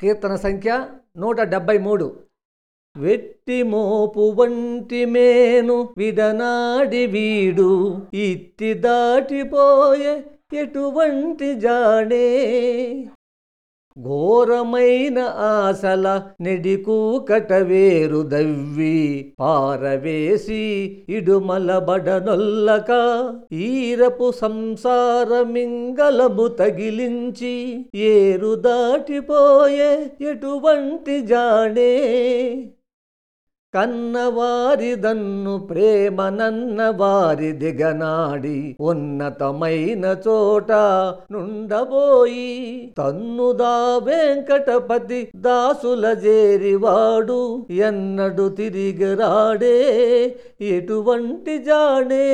కీర్తన సంఖ్య నూట డెబ్బై మూడు. వెట్టి మోపు వంటి మేను విడనాడి వీడు ఇత్తి దాటిపోయే ఎటువంటి జాడే? ఘోరమైన ఆశల నెడికూకట వేరు దవ్వి పారవేసి ఇడుమలబడనొల్లక ఈరపు సంసారమింగలము తగిలించి ఏరు దాటిపోయే ఎటువంటి జాడే కన్నవారిదన్ను ప్రేమనన్న వారి దిగనాడి ఉన్నతమైన చోట నుండబోయి తన్నుదా వెంకటపతి దాసుల జేరివాడు ఎన్నడు తిరిగి రాడే ఎటువంటి జాడే